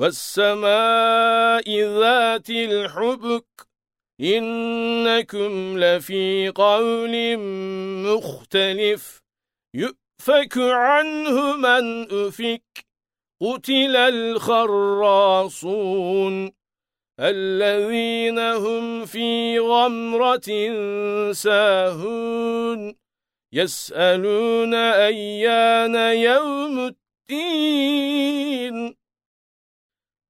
والسماء ذات الحبك إنكم لفي قول مختلف يؤفك عنه من أفك قتل الخراصون الذين هم في غمرة ساهون يسألون أيان يوم الدين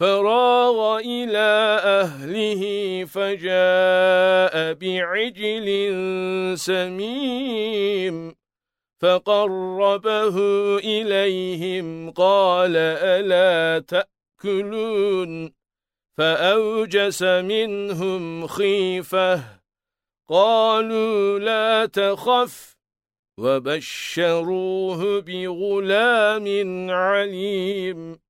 فراغ إلى أهله فجاء بعجل سميم فقربه إليهم قال ألا تأكلون فأوجس منهم خيفة قالوا لا تخف وبشروه بغلام عليم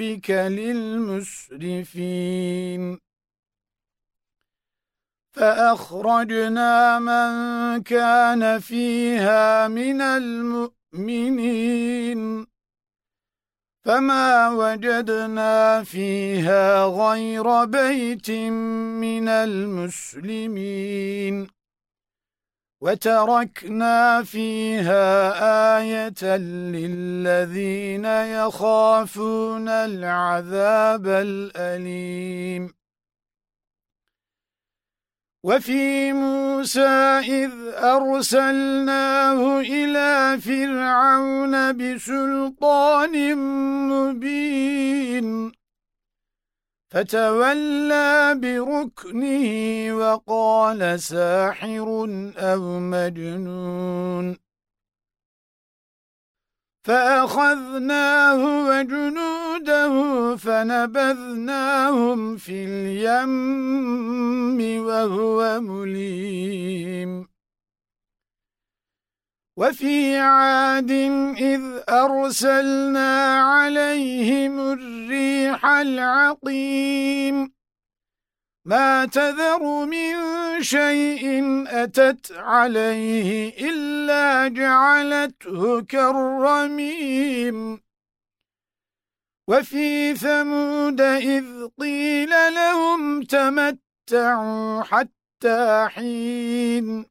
ربك للمسرفين فأخرجنا من كان فيها من المؤمنين فما وجدنا فيها غير بيت من المسلمين وتركنا فيها آية للذين يخافون العذاب الأليم. وفي موسى إذ أرسلناه إلى فرعون بسلطان مبين. فتولى بركنه وقال ساحر أو مجنون. فأخذناه وجنوده فنبذناهم في اليم وهو مليم. وفي عاد إذ أرسلنا عليهم الريح العقيم. ما تذر من شيء أتت عليه إلا جعلته كالرميم. وفي ثمود إذ قيل لهم تمتعوا حتى حين.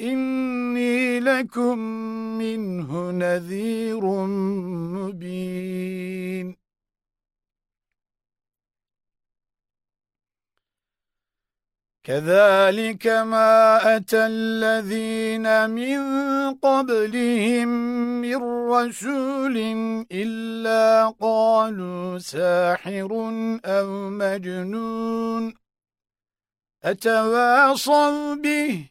إِنِّي لَكُمْ مِنْهُ نَذِيرٌ مُبِينٌ. كَذَلِكَ مَا أَتَى الَّذِينَ مِنْ قَبْلِهِمْ مِنْ رَسُولٍ إِلَّا قَالُوا سَاحِرٌ أَوْ مَجْنُونٌ. أَتَوَاصَوْا بِهِ